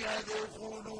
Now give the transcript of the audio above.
يدخلون